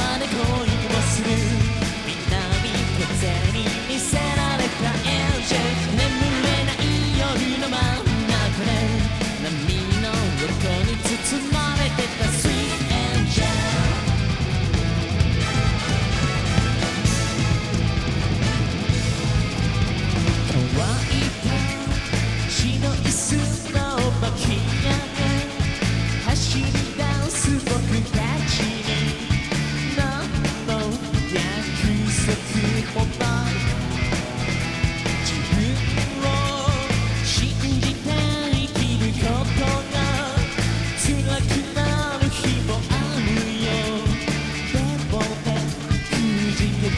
まで今夜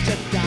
just die.